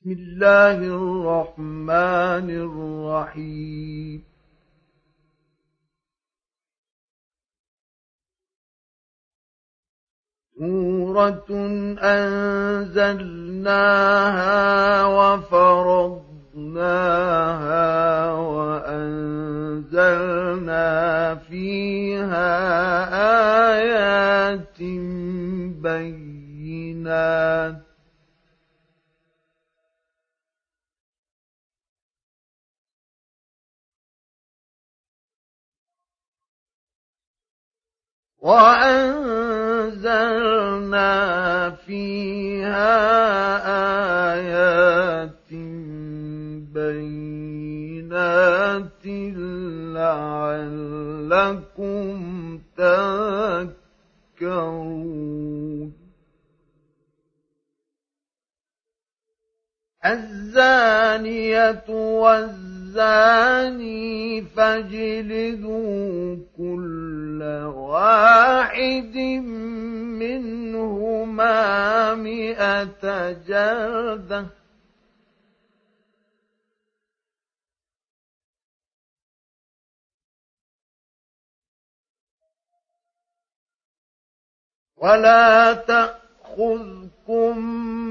بسم الله الرحمن الرحيم. سورة أنزلناها وفرضناها وأنزلنا فيها آيات بينات. وأنزلنا فيها آيات بينات لعلكم تذكرون. الزانية والزاني فاجلدوا كل واحد منهما مئة جلده ولا تأخذكم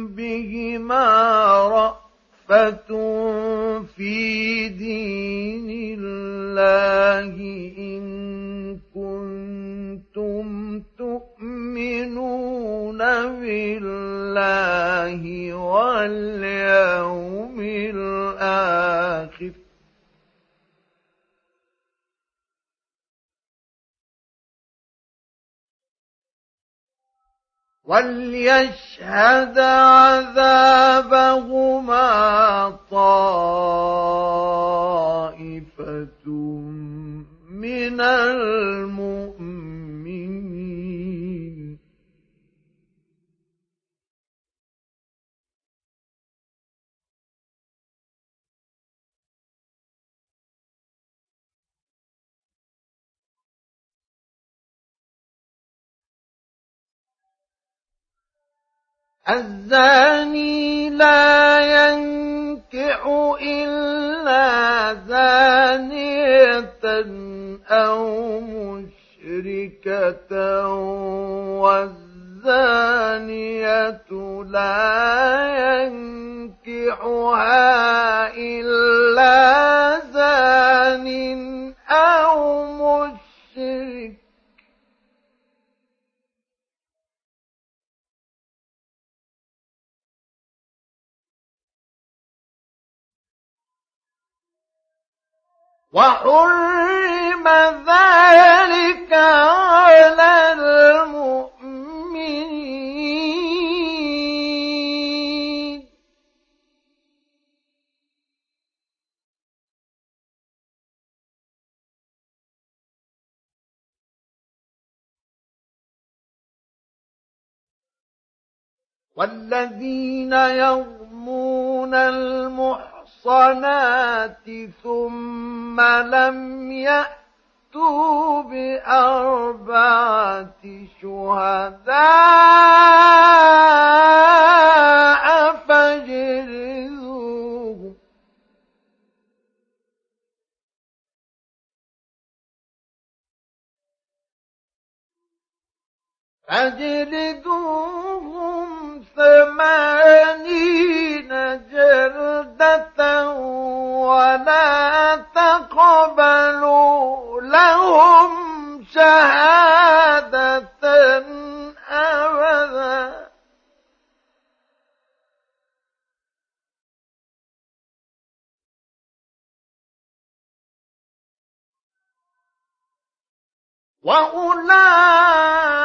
بهما رأفة في دين الله إن كنتم تؤمنون بالله واليوم الآخر. وليشهد عذابهما طائفة من المؤمنين الزاني لا ينكح إلا زانية أو مشركة والزانية لا ينكحها إلا وحرم ذلك على المؤمنين. والذين يرمون المحصنين المحصنات ثم لم يأتوا بأربعة شهداء فاجلدوهم فاجلدوهم ثمانين جلدة ولا تقبلوا لهم شهادة أبدا. وأولئك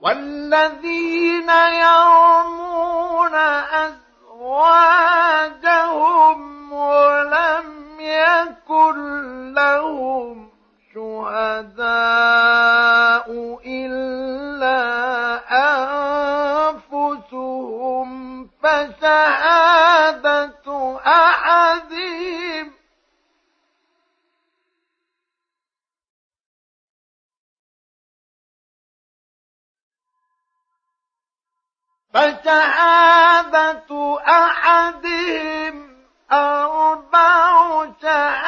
والذين يرمون أزواجهم ولم يكن لهم شهداء إلا أنفسهم فشهادة أحدهم فشهادة أحدهم أربع شهادات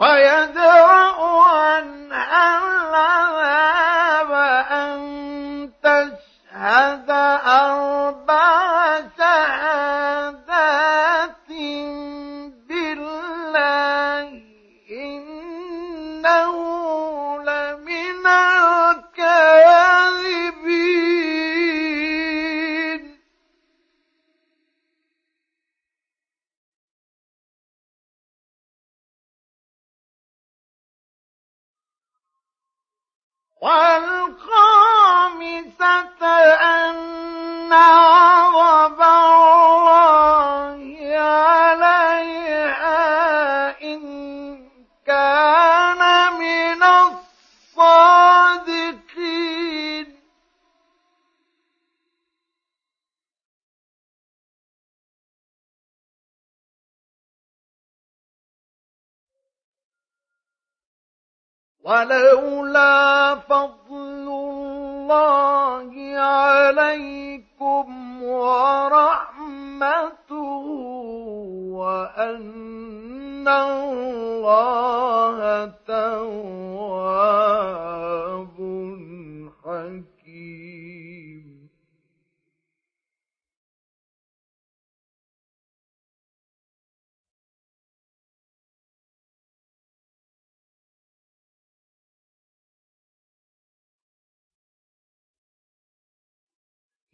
ويدرأ عنها العذاب أن تشهد أربع والخامسة أن غضب ولولا فضل الله عليكم ورحمته وأن الله تواب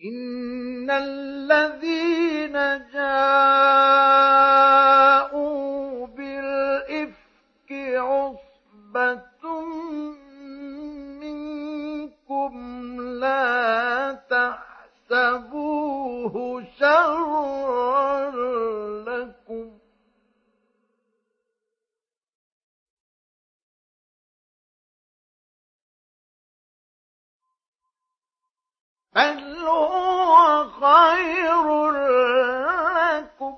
إن الذين جاءوا بالإفك عصبة منكم لا تحسبوه شرا لكم بل هو خير لكم.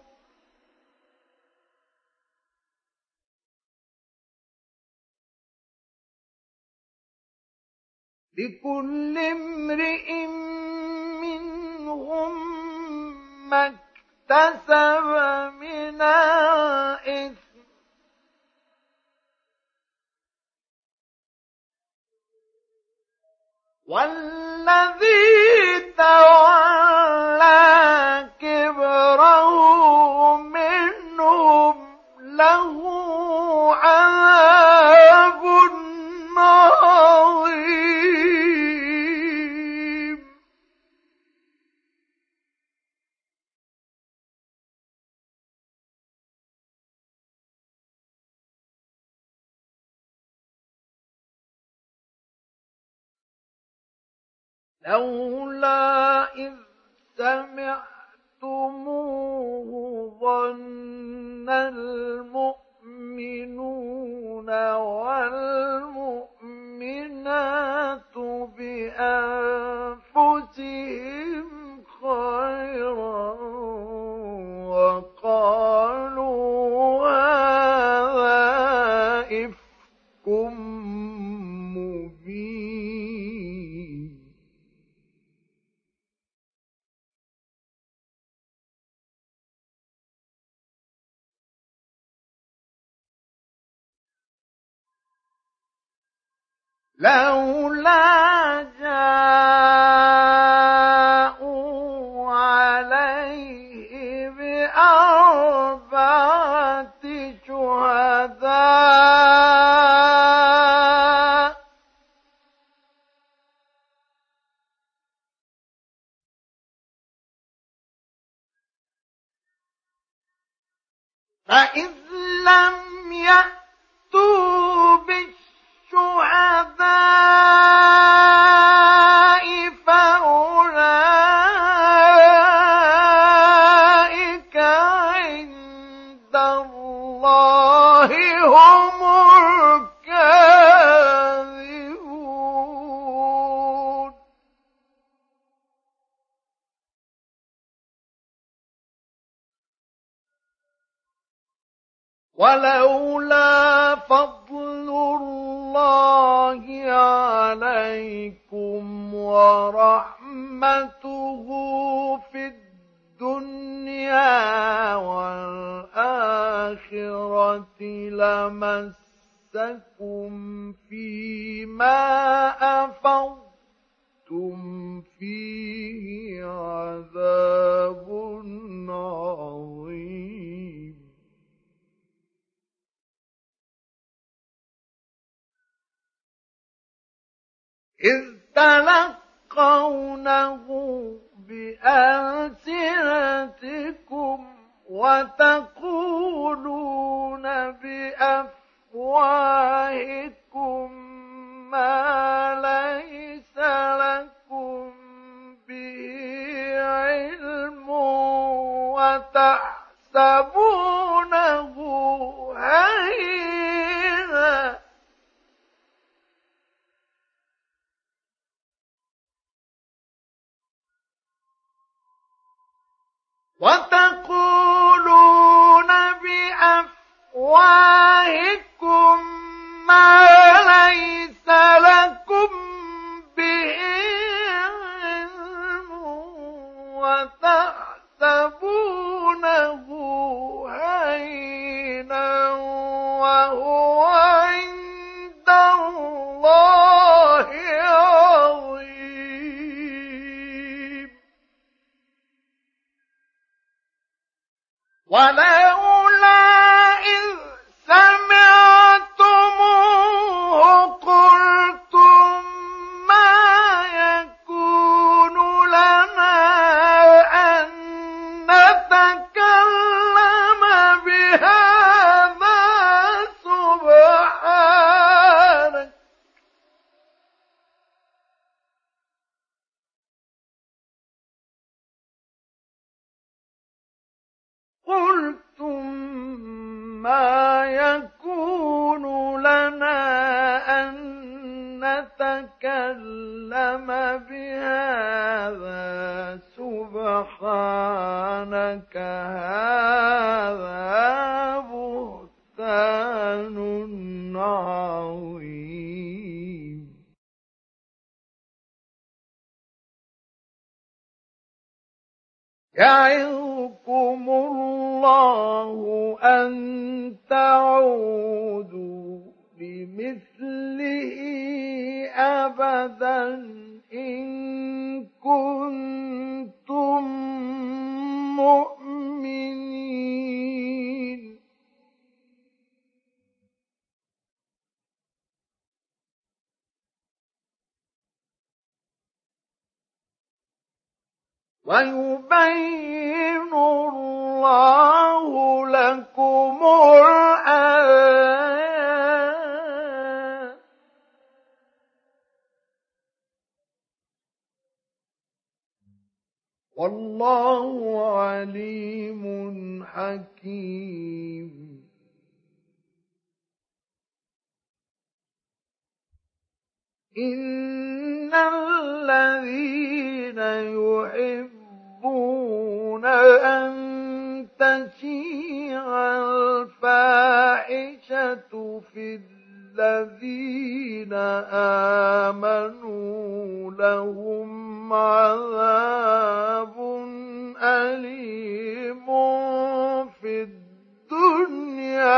لكل امرئ منهم ما اكتسب من الإثم والذي تولى كبره منهم له عذاب لولا إذ سمعتموه ظن المؤمنون والمؤمنات بأنفسهم وتقولون بأفواهكم ما تشيع الفاحشة في الذين آمنوا لهم عذاب أليم في الدنيا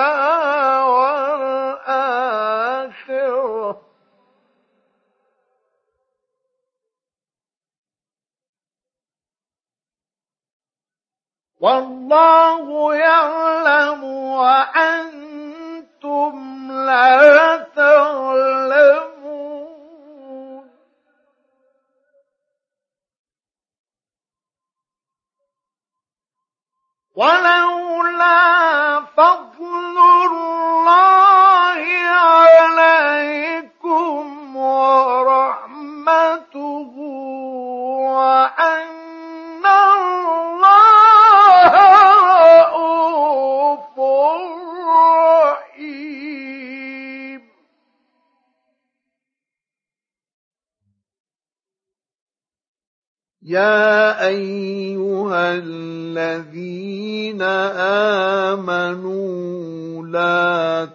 والله يعلم وأنتم لا تعلمون. ولولا فضل الله عليكم يا ايها الذين امنوا لا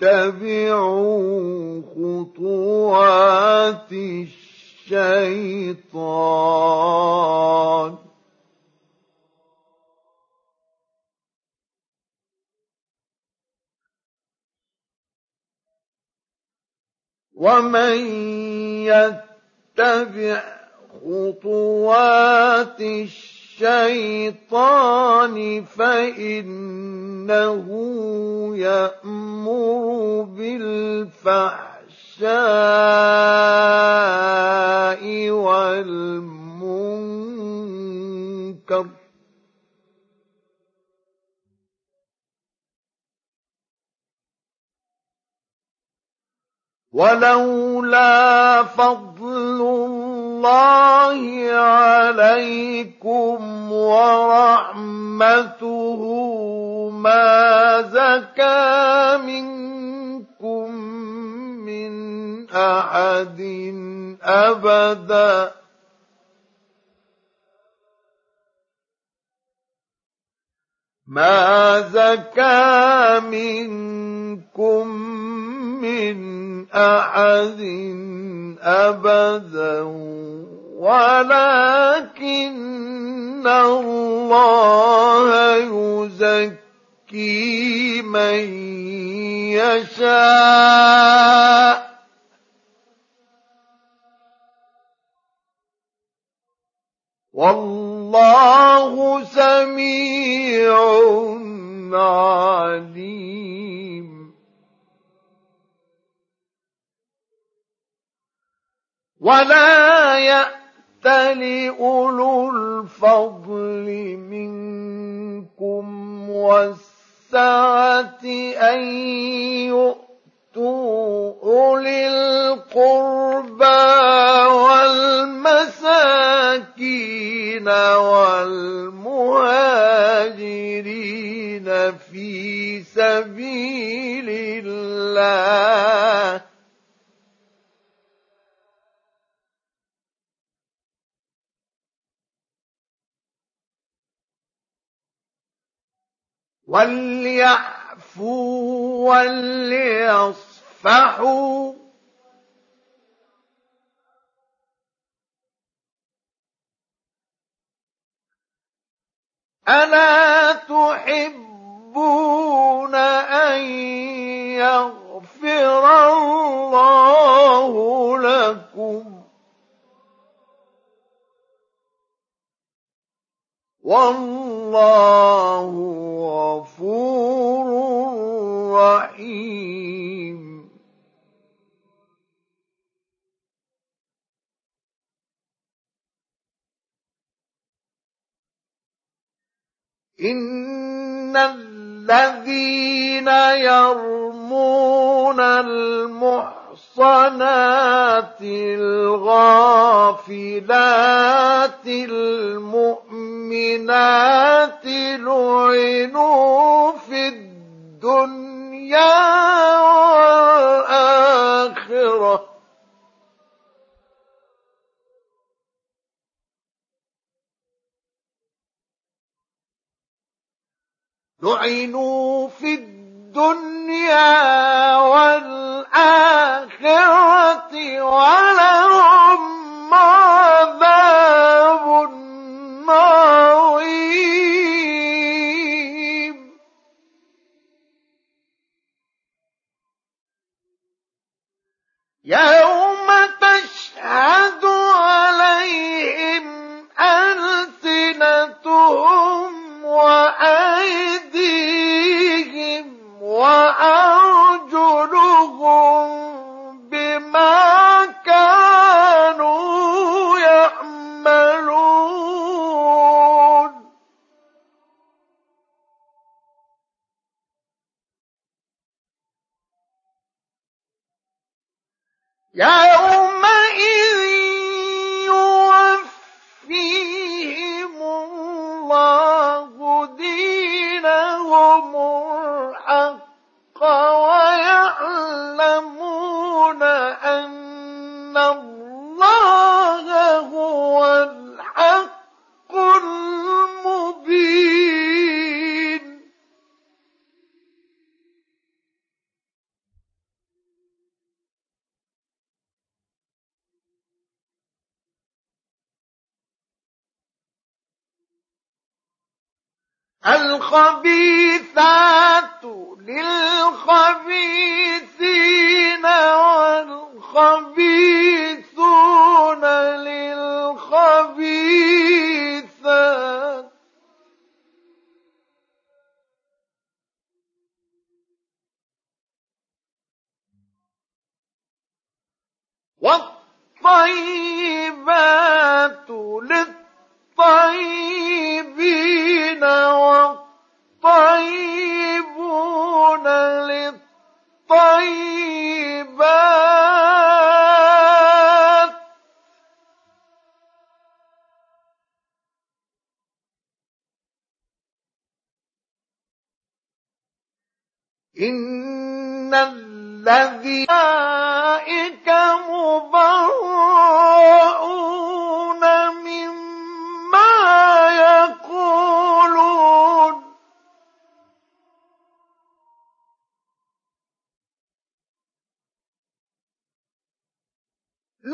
تتبعوا خطوات الشيطان ومن يتبع خطوات الشيطان فإنه يأمر بالفحشاء والمنكر. ولولا فضل الله عليكم ورحمته ما زكى منكم من أحد أبدا. ما زكى منكم من أحد أبدا. ولكن الله يزكي من يشاء. والله سميع عليم. ولا يأت لأولو الفضل منكم والسعة أن يؤتوا أولي القربى والمساكين والمهاجرين في سبيل الله وليعفوا وليصفحوا. ألا تحبون أن يغفر الله لكم؟ والله غفور رحيم. إن الذين يرمون المحصنات الغافلات المؤمنات لعنوا في الدنيا والآخرة لعنوا في الدنيا والآخرة ولهم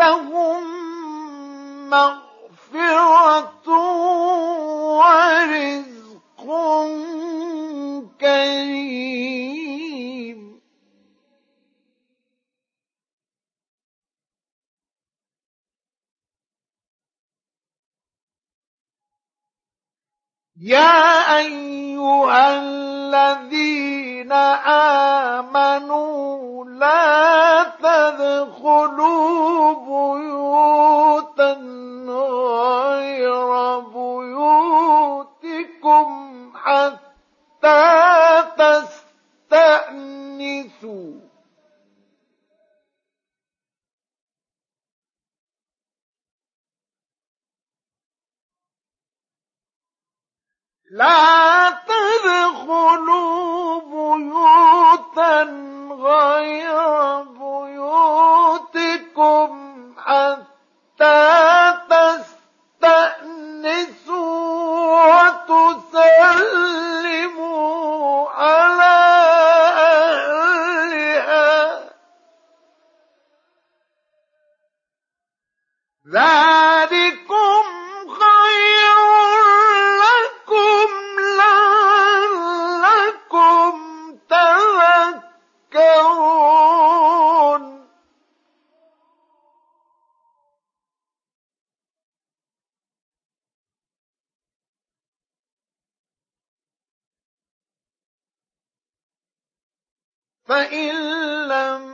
لهم مغفرة ورزق كريم. يا أيها الذين آمنوا لا تدخلوا بيوتا غير بيوتكم حتى تستأنسوا. لا تدخلوا بيوتا غير بيوتكم حتى تستأنسوا وتسلموا على أهلها. فإن لم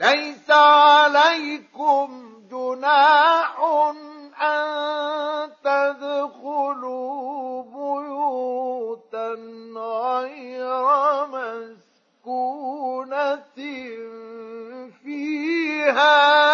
ليس عليكم جناح أن تدخلوا بيوتا غير مسكونة فيها.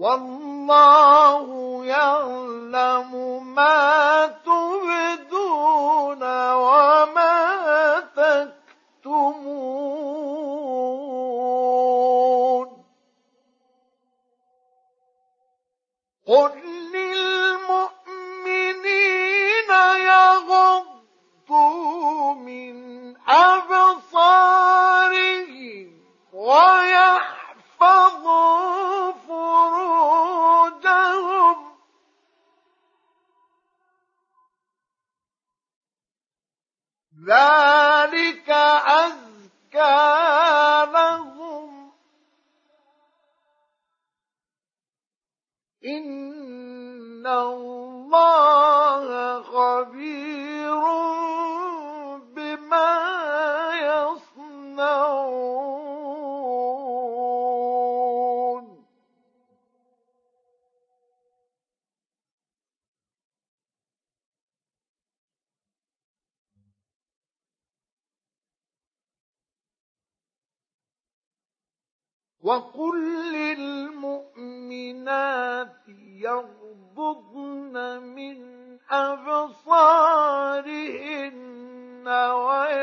والله يعلم ما تبدون وما تكتمون. قل ذلك أزكى لهم. وقل للمؤمنات يغضضن من أبصارهن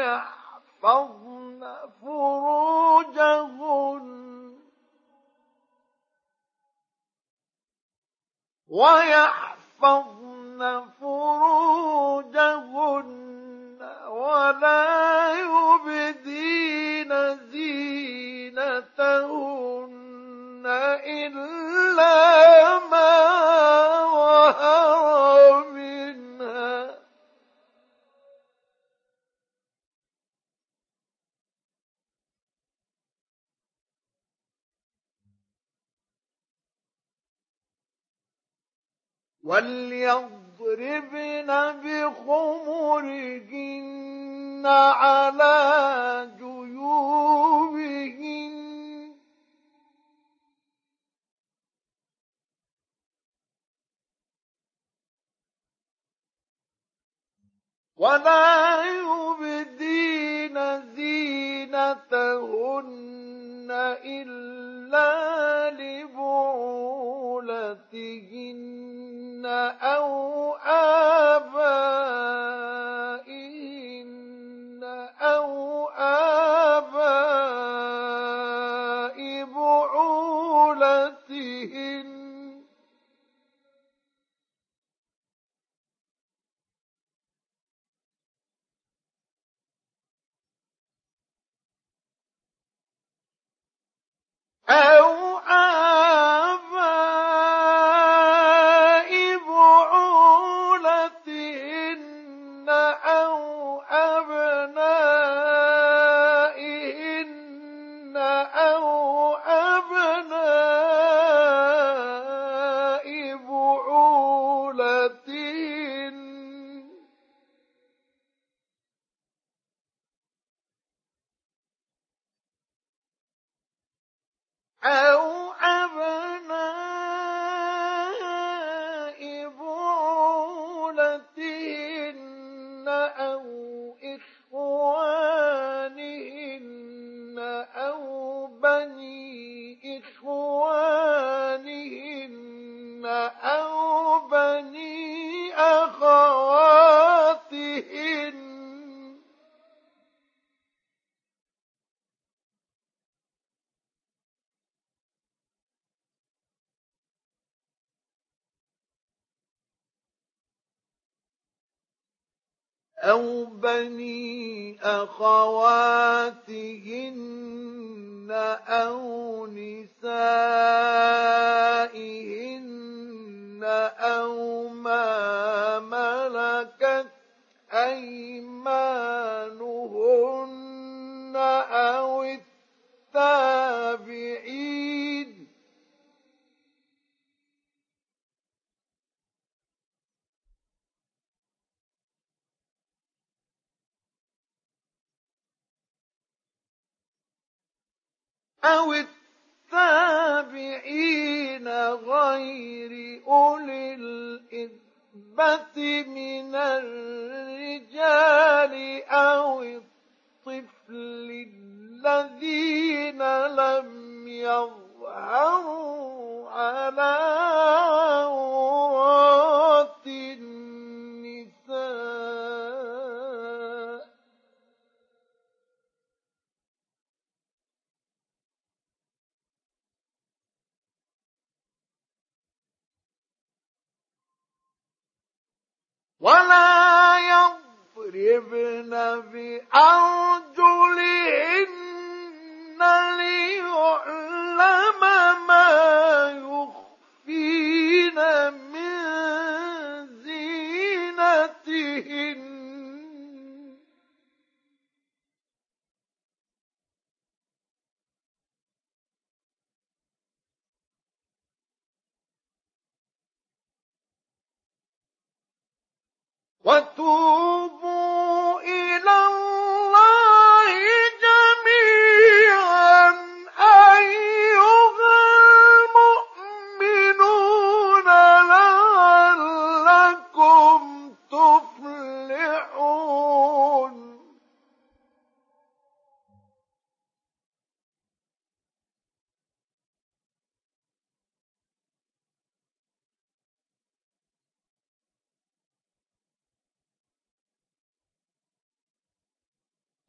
ويحفظن فروجهن ويحفظن فروجهن ولا يبدين زينتهن إلا ما ظهر منها. وليضربن بخمرهن على جيوبهن ولا يبدين زينتهن إلا لبعولتهن أو آبائهن أو آباء أو بني أخواتهن أو نسائهن أو ما أو التابعين غير أولي الإربة من الرجال أو الطفل الذين لم يظهروا على عورات ولا يضربن بأرجلهن ليعلم ما وتوبوا إلى الله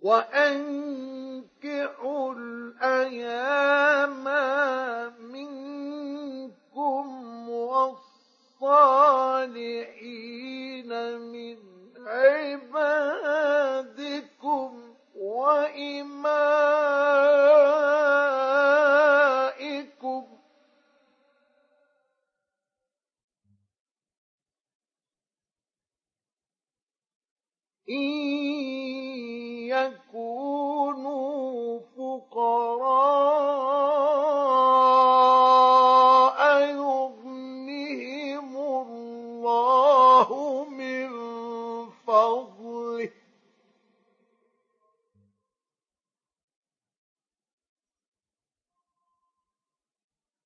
وأنكحوا الأيام منكم والصالحين من عبادكم وإمائكم إن يكونوا فقراء يغنهم الله من فضله.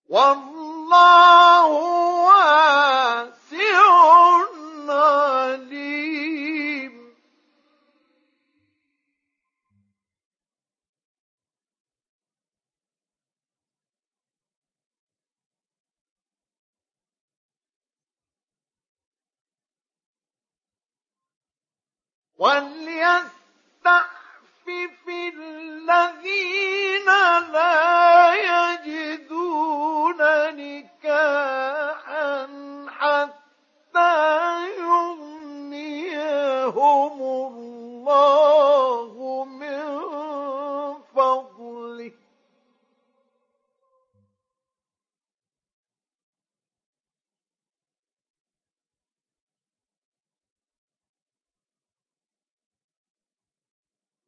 والله وليستعفف الذين لا يجدون نكاحا حتى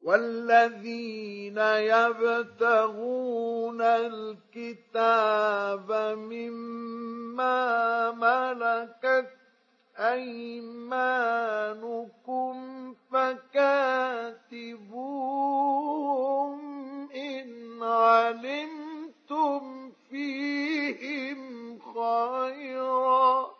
والذين يبتغون الكتاب مما ملكت أيمانكم فكاتبوهم إن علمتم فيهم خيرا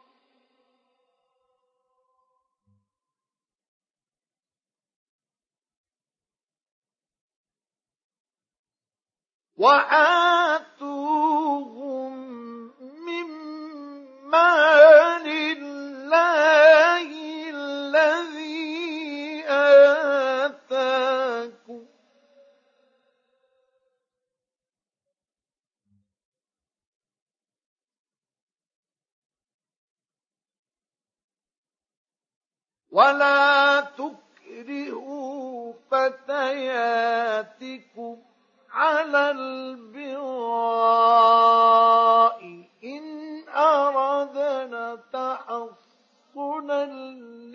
وآتوهم من مال الله الذي آتاكم. ولا تكرهوا فتياتكم. على البغاء إن أردنا تحصنا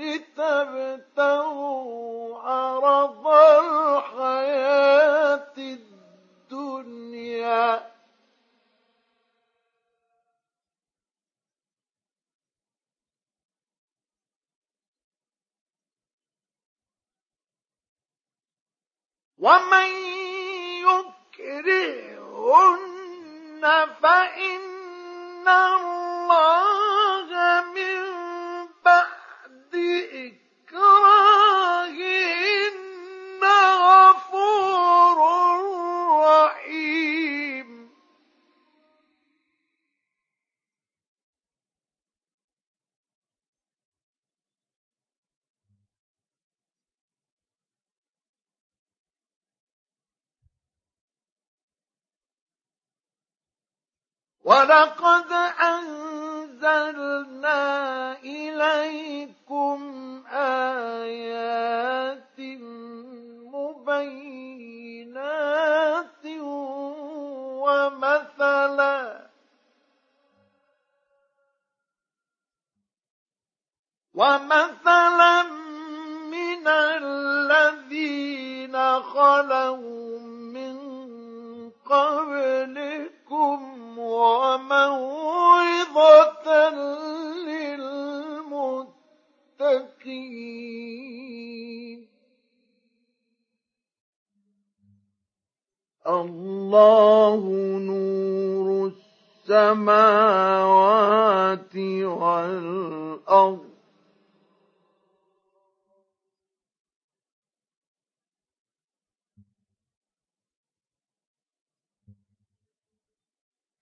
لتبتغوا عرض الحياة الدنيا. ومن يكرهن فإن الله من بعد إكراههن ولقد أنزلنا إليكم آيات مبينات ومثلا ومثلا من الذين خلوا من قبلكم وموعظة للمتقين. الله نور السماوات والأرض.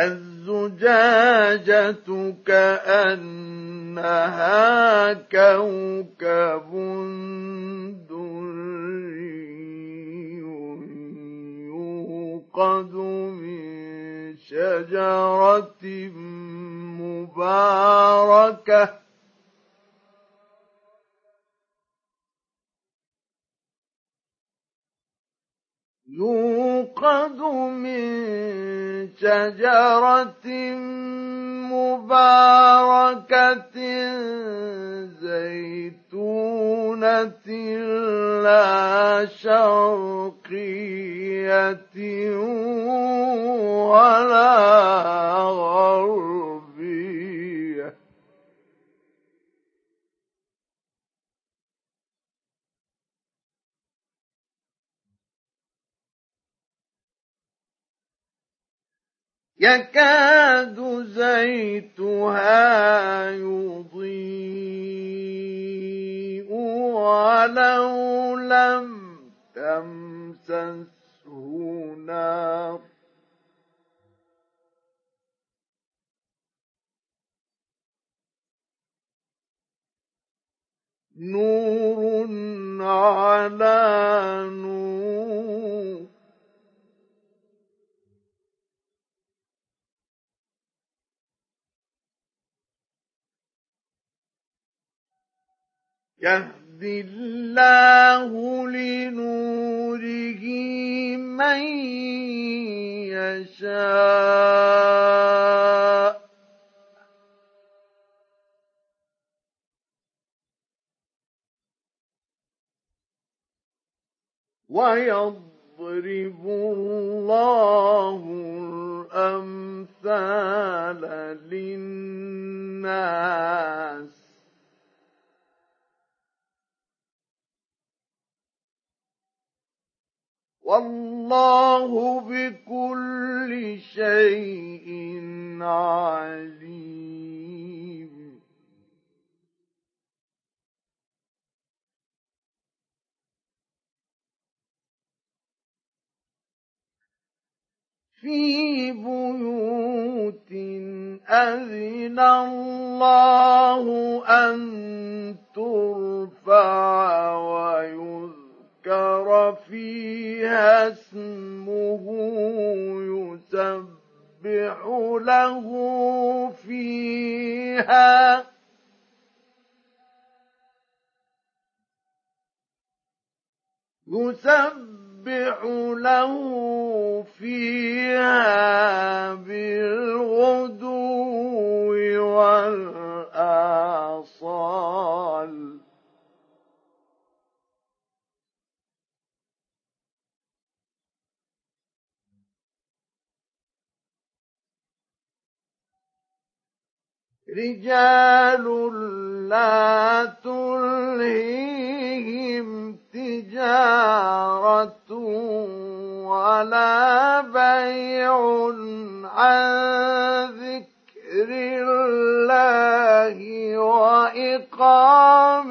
الزجاجة كأنها كوكب دري يوقد من شجرة مباركة. يوقد من شجرة مباركة زيتونة لا شرقية ولا غربية. يكاد زيتها يضيء ولو لم تمسسه نار. نور على نور يهدي الله لنوره من يشاء. ويضرب الله الأمثال للناس. والله بكل شيء عليم. في بيوت أذن الله أن ترفع ويذكر ذكر فيها اسمه يسبح له فيها. يسبح له فيها بالغدو رجال لا تلهيهم تجارة ولا بيع عن ذكر الله وإقام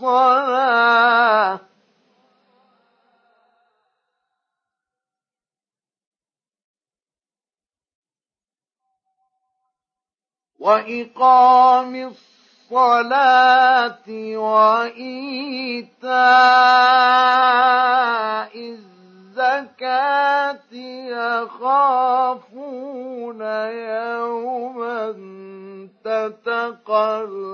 الصلاة وإقام الصلاة وإيتاء الزكاة يخافون يوما تتقلب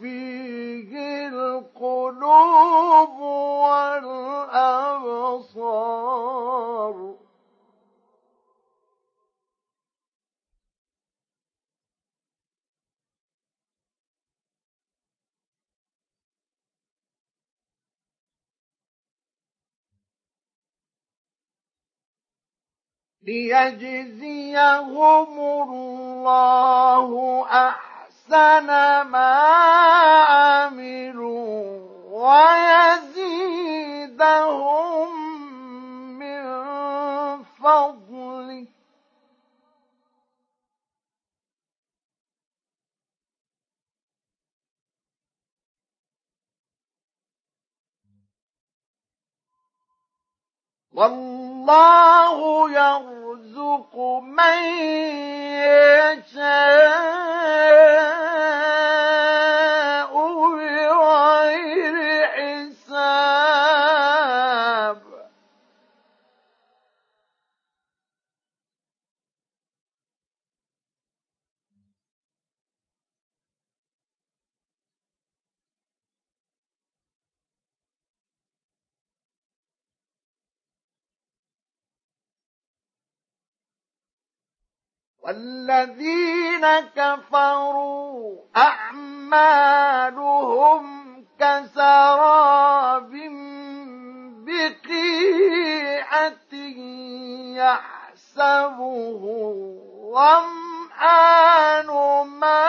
فيه القلوب والأبصار. ليجزيهم الله أحسن ما عملوا ويزيدهم من فضله. والله يرزق من يشاء. والذين كفروا أعمالهم كسراب بقيعة يحسبه الظمآن ماء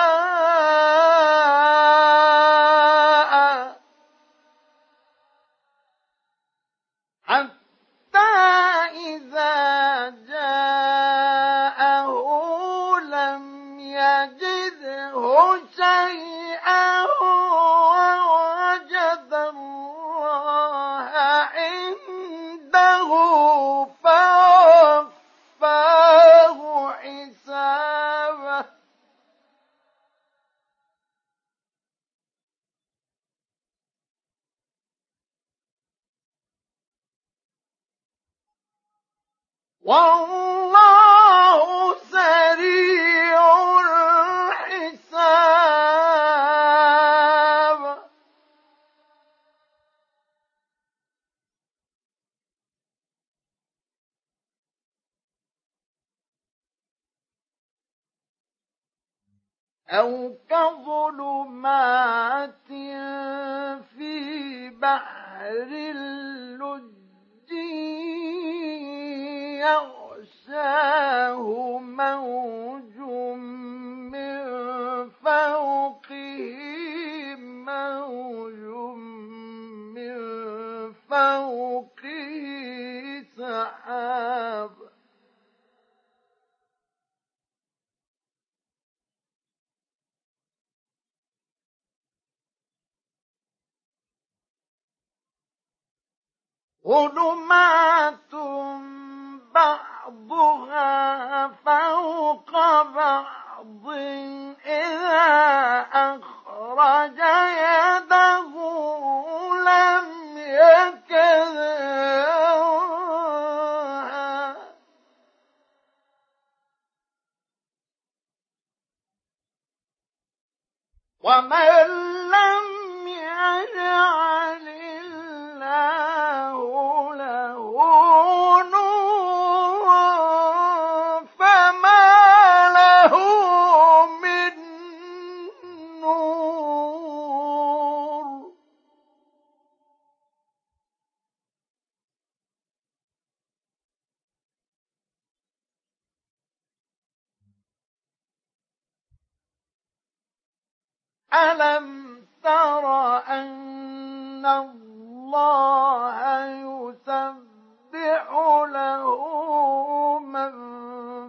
ألم تر أن الله يسبح له من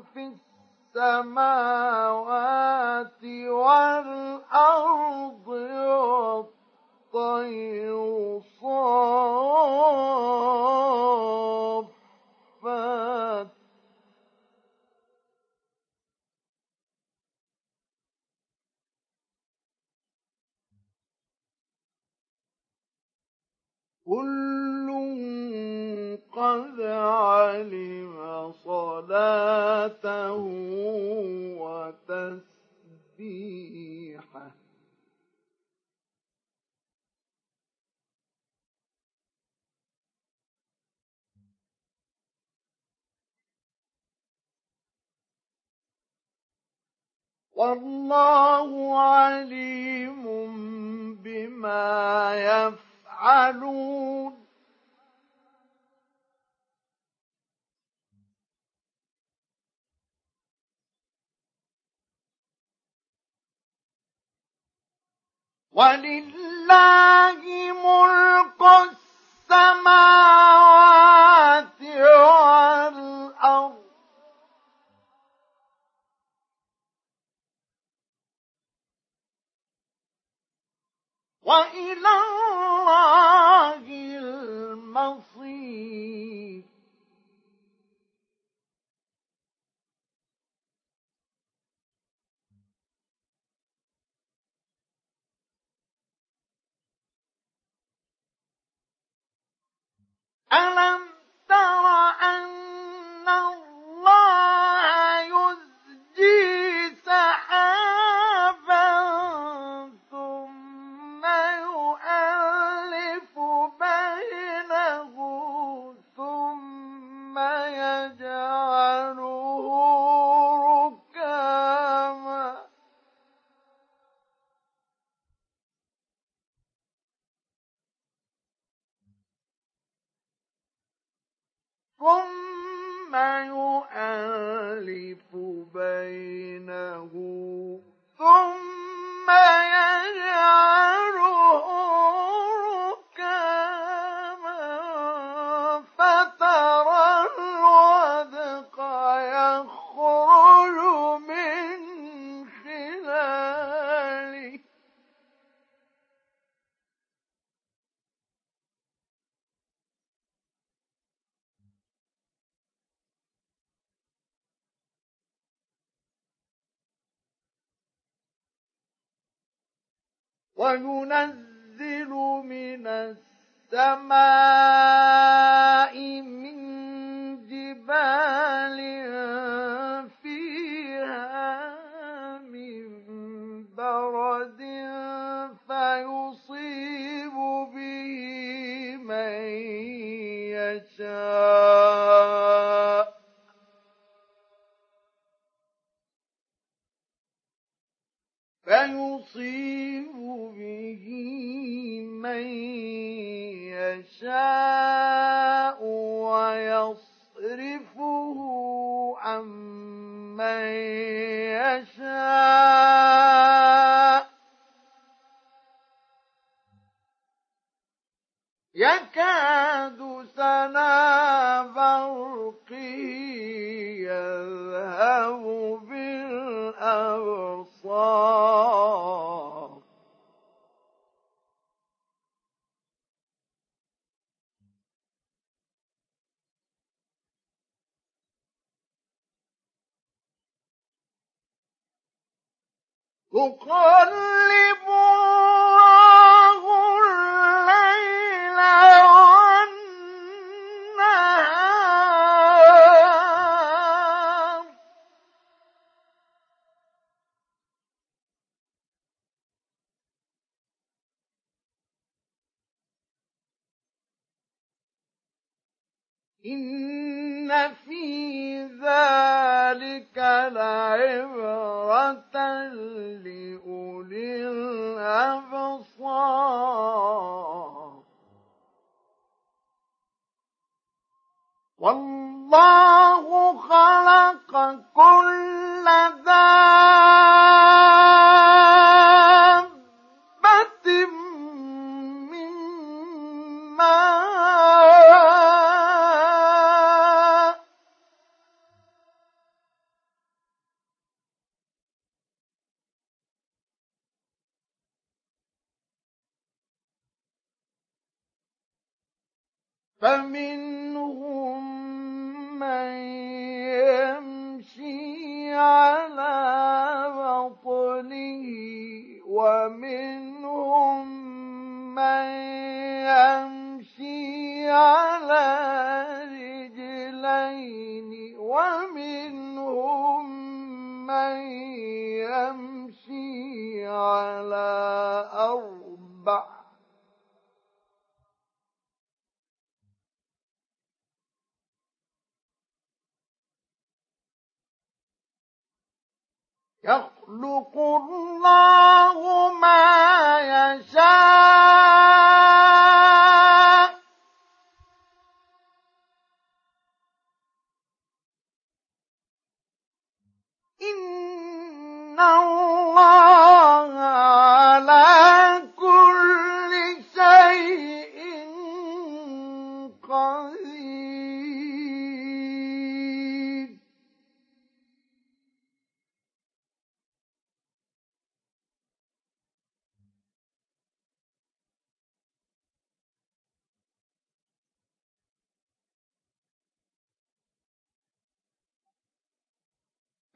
في السماوات والأرض والطير صافات كل قد علم صلاته وتسبيحه. والله عليم بما يفعلون. ولله ملك السماوات والأرض. وإلى الله المصير. ألم تر أن الله يزجي سحابا ثم يؤلف بينه ثم وينزل من السماء من جبال فيها من برد فيصيب به من يشاء. فيصيب يشاء ويصرفه عن من يشاء. يكاد سنا برقه يذهب بالأبصار. الله إن في ذلك لعبرة لأولي الأبصار. والله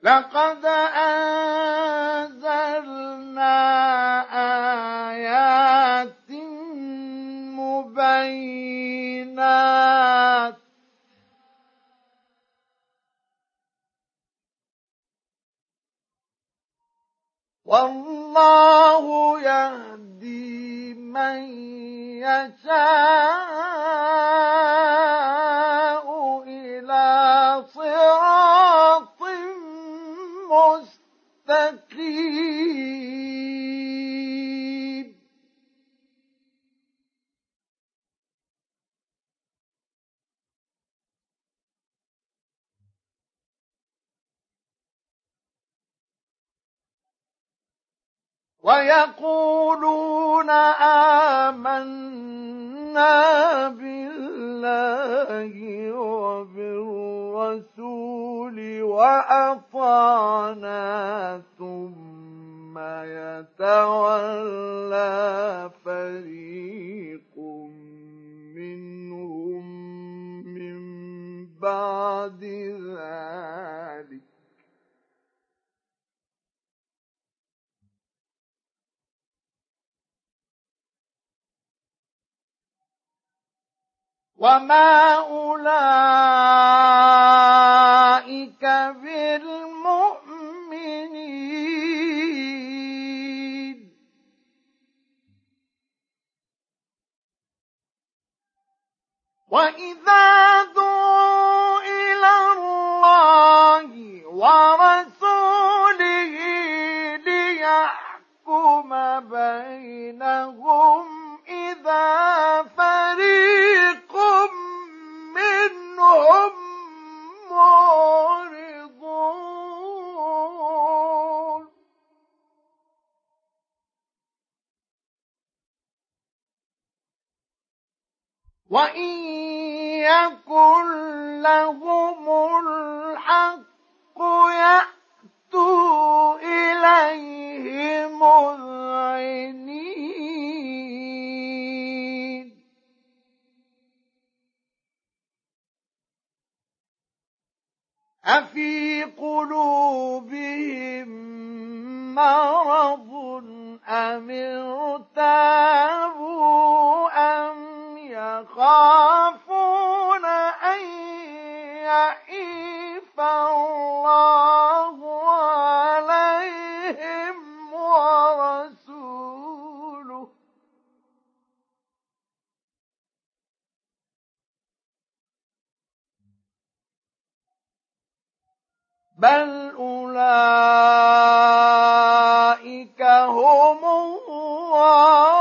لقد أنزلنا آيات مبينات. والله يهدي من يشاء. مستقيم ويقولون آمنا بالله وبالرسول وأطعنا ثم يتولى فريق منهم من بعد ذلك. وما أولئك بالمؤمنين وإذا دعوا إلى الله ورسوله ليحكم بينهم وإن يكن لهم الحق يأتوا إليه مذعنين أفي قلوبهم مرض أم ارتابوا أم يخافون أن يحيف الله عليهم ورسوله. بل أولئك هم الظالمون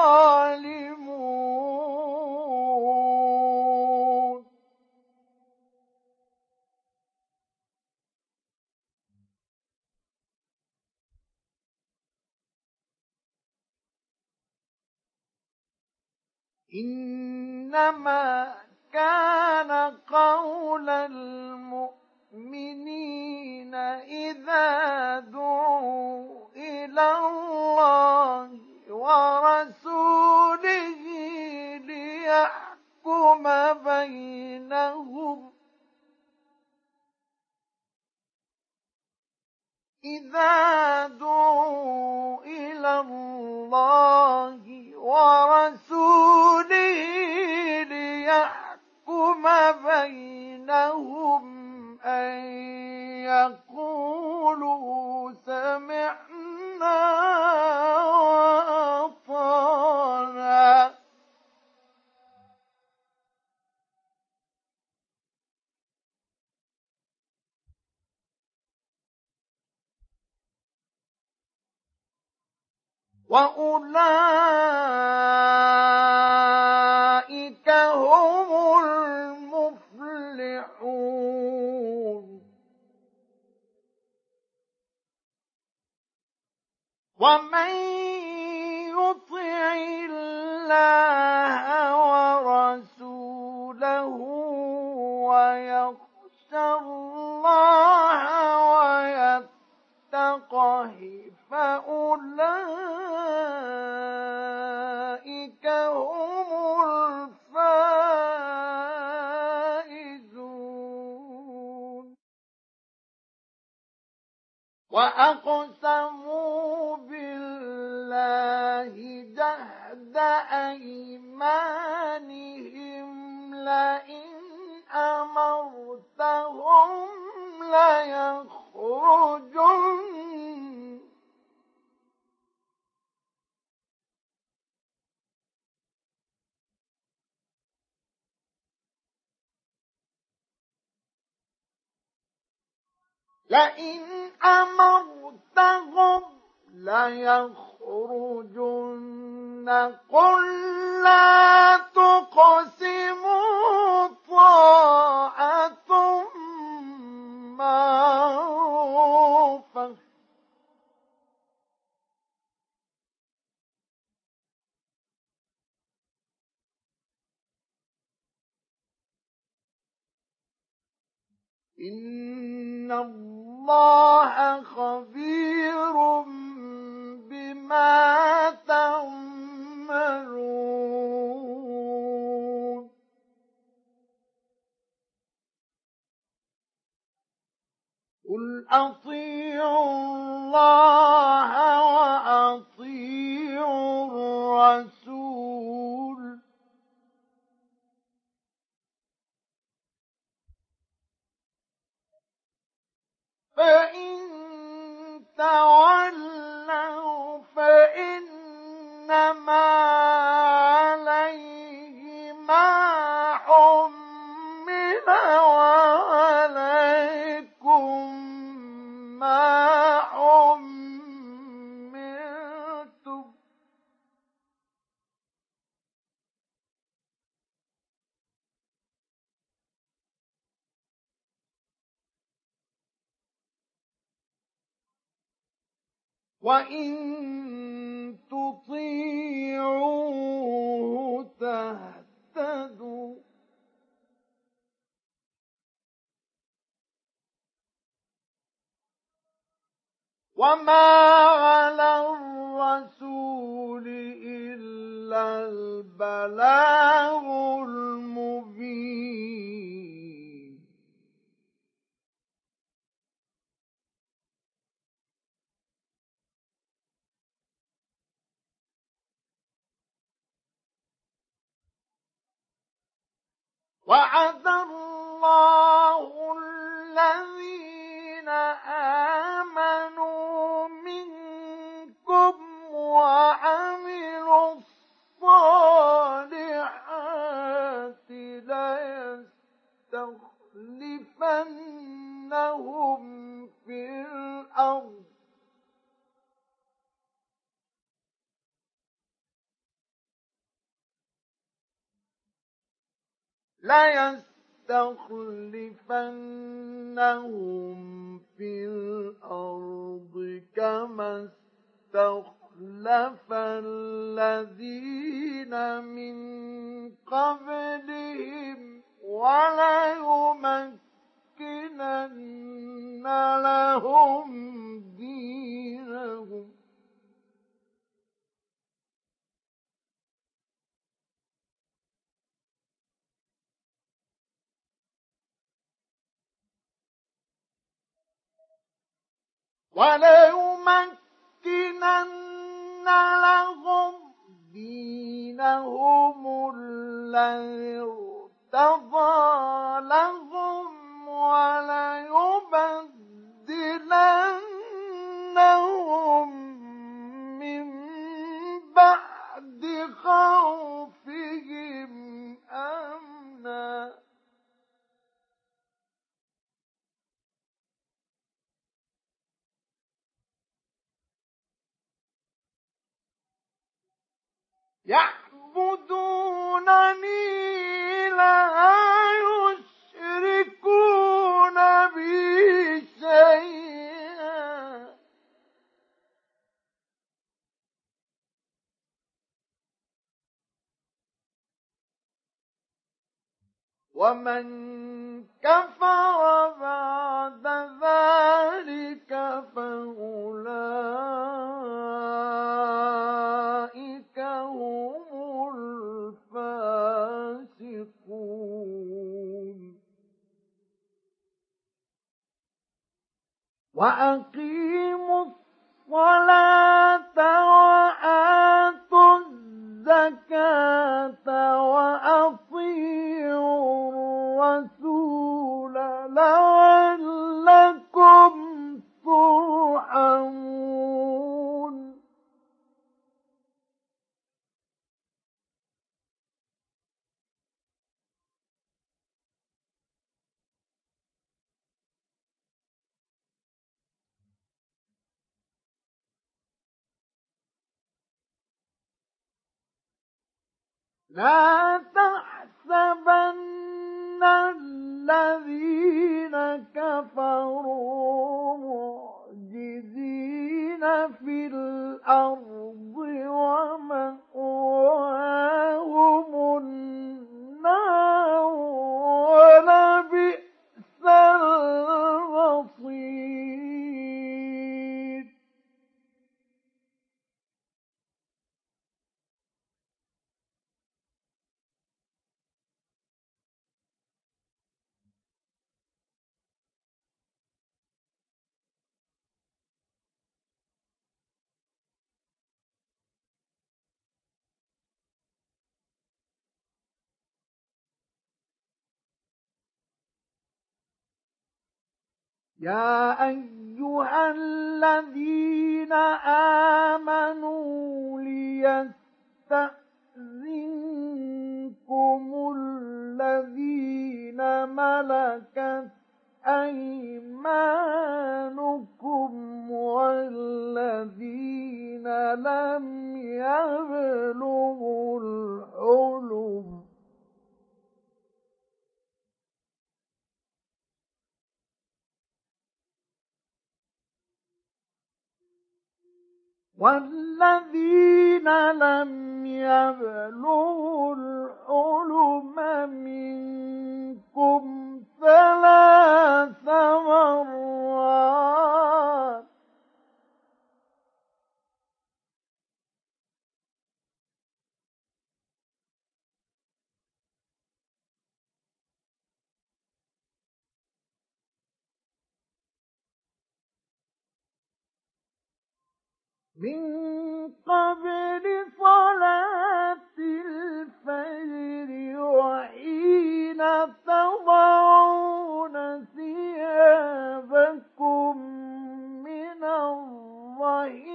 إنما كان قول المؤمنين إذا دعوا إلى الله ورسوله ليحكم بينهم. إذا دعوا إلى الله ورسوله ليحكم بينهم أن يقولوا سمعنا وأولئك هم المفلحون ومن يطع الله ورسوله ويخشى الله ويتقه فأولئك هم الفائزون. وأقسموا بالله جهد أيمانهم لئن أمرتهم ليخرجن لئن أمرتهم ليخرجن. قل لا تقسموا طاعة معروفة. إن الله خبير بما تعملون. قل أطيعوا الله وأطيعوا الرسول. فإن تولوا فإنما وإن تطيعوه تهتدوا وما على الرسول إلا البلاغ المبين وعد الله الذين آمنوا منكم وعملوا الصالحات ليستخلفنهم في الأرض. ليستخلفنهم في الأرض كما استخلف الذين من قبلهم وليمكنن لهم دينهم وليمكنن لهم دينهم الذي ارتضى لهم وليبدلنهم من بعد خوفهم أمنا. يعبدونني لا يشركون بي شيئا. ومن كفر بعد ذلك فأولئك هم الفاسقون. وأقيموا الصلاة وآتوا الزكاة وأطيعوا الرسول لعلكم لا تحسبن الذين كفروا معجزين في الأرض ومأواهم يا أيها الذين آمنوا ليستأذنكم الذين ملكت أيمانكم والذين لم يبلغوا الحلم والذين لم يبلغوا الحلم منكم ثلاث مرات من قبل صلاة الفجر وحين تضعون ثيابكم من الظهيرة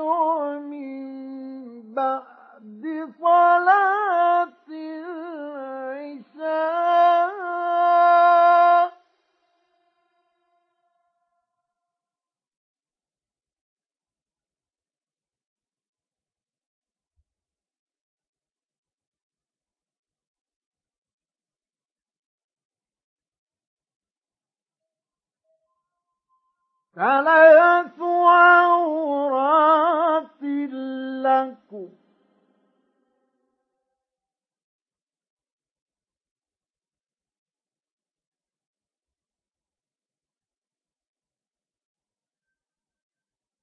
ومن بعد صلاة العشاء. ثلاث عورات لكم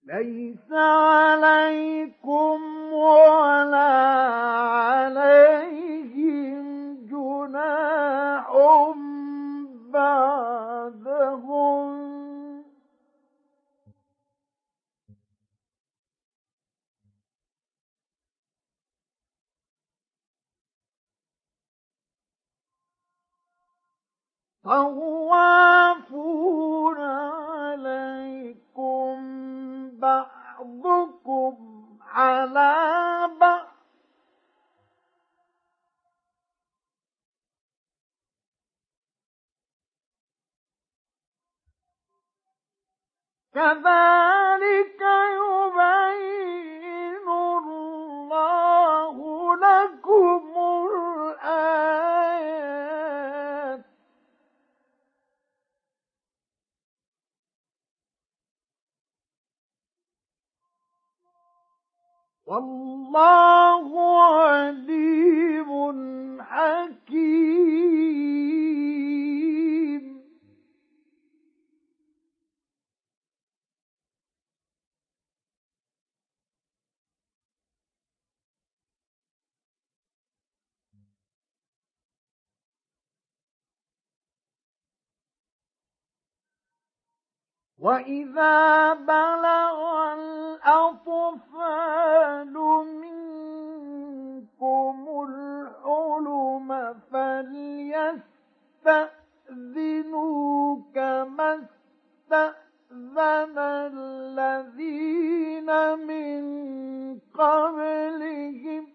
ليس عليكم ولا عليهم جناح بعدهم طوافون عليكم بعضكم على بعض. كذلك يبين الله لكم الآن. والله عليم حكيم. وإذا بلغ الأطفال منكم الحلم فليستأذنوا كما استأذن الذين من قبلهم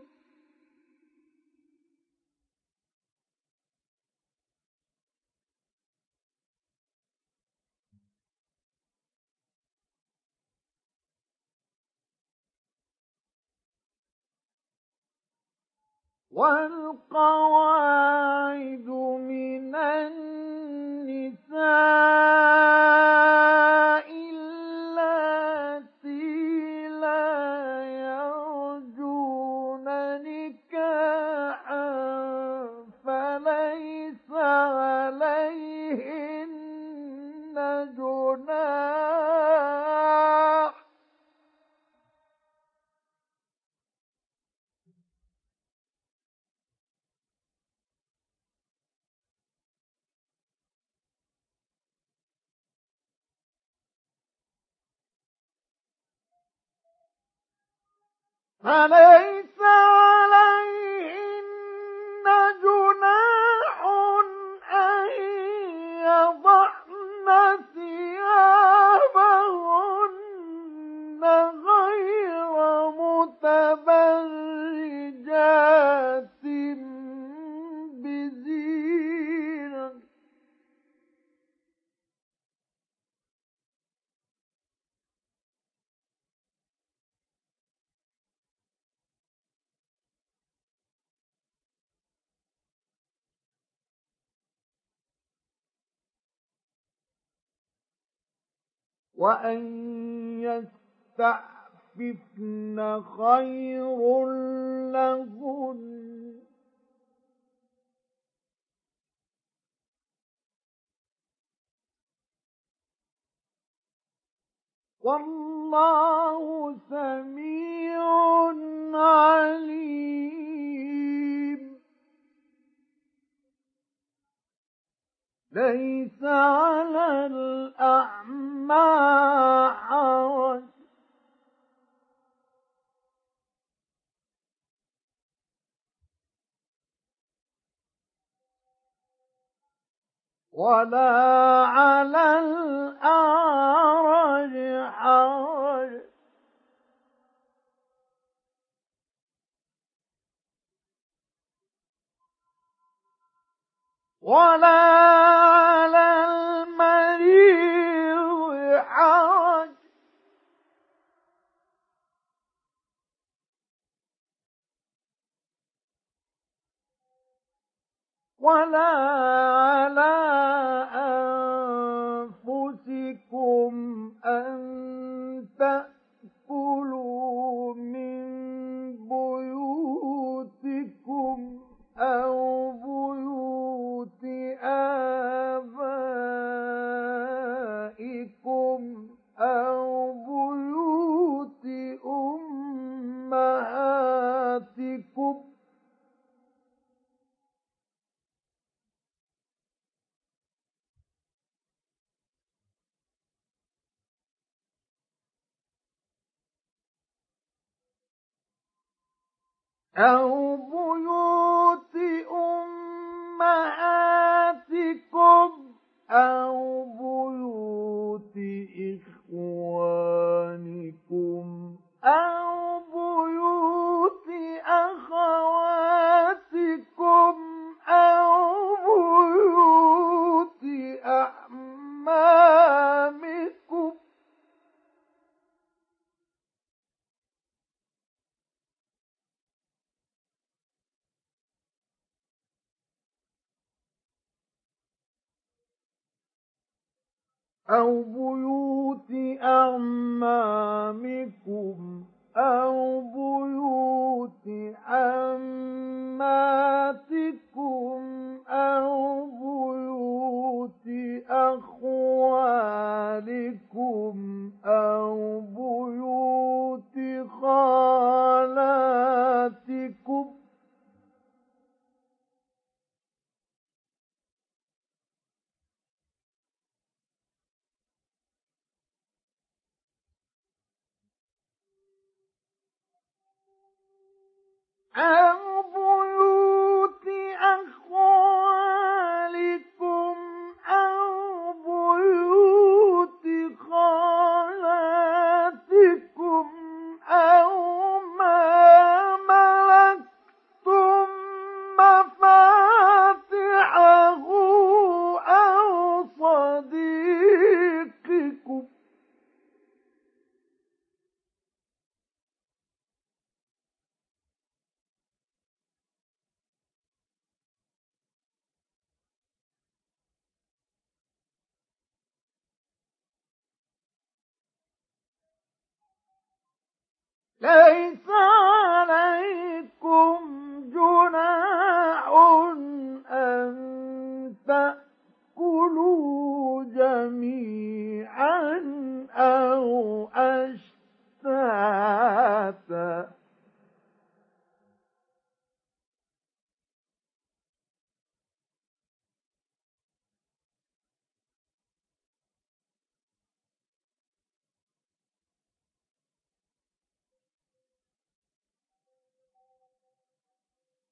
والقواعد من النساء My name وأن يستعففن خير لهن. والله سميع عليم. ليس على الأعمى حرج. ولا على الأعرج حرج. ولا ولا على أو بيوت أو ليس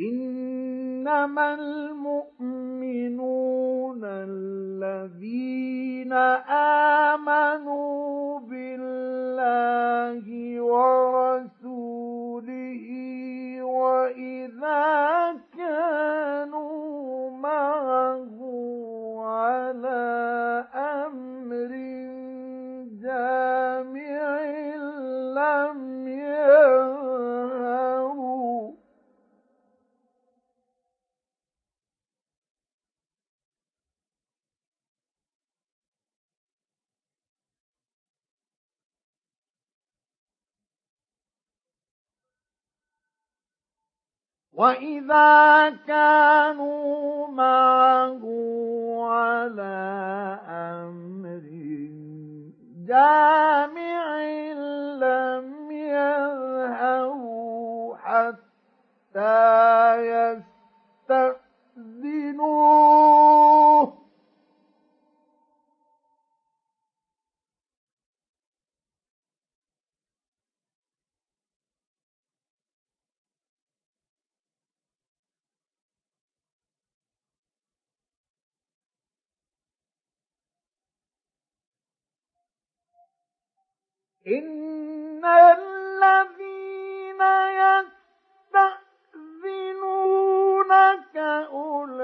إنما المؤمنون الذين آمنوا بالله ورسوله وإذا كانوا معه على أمر وإذا كانوا معه على أمر جامع لم يذهبوا حتى يستأذنوه إن الذين يستأذنونك أولئك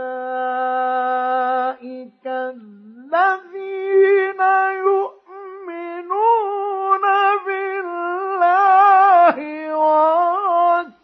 الذين يؤمنون بالله ورسوله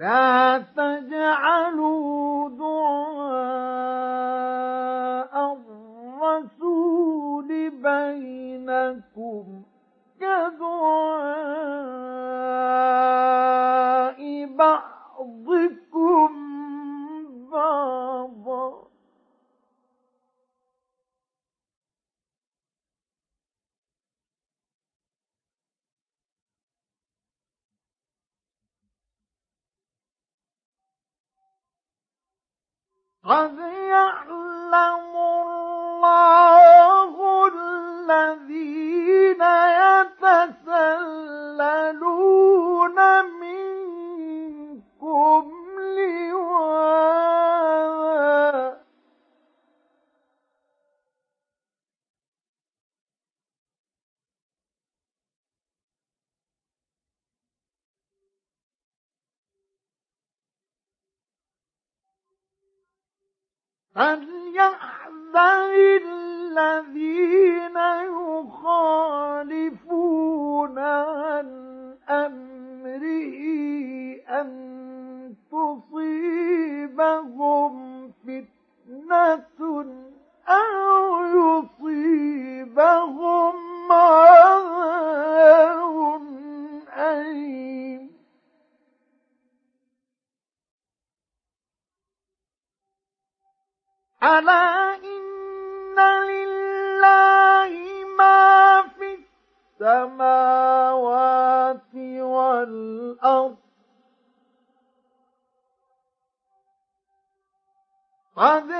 لا تجعلوا دعاء Ah, Ande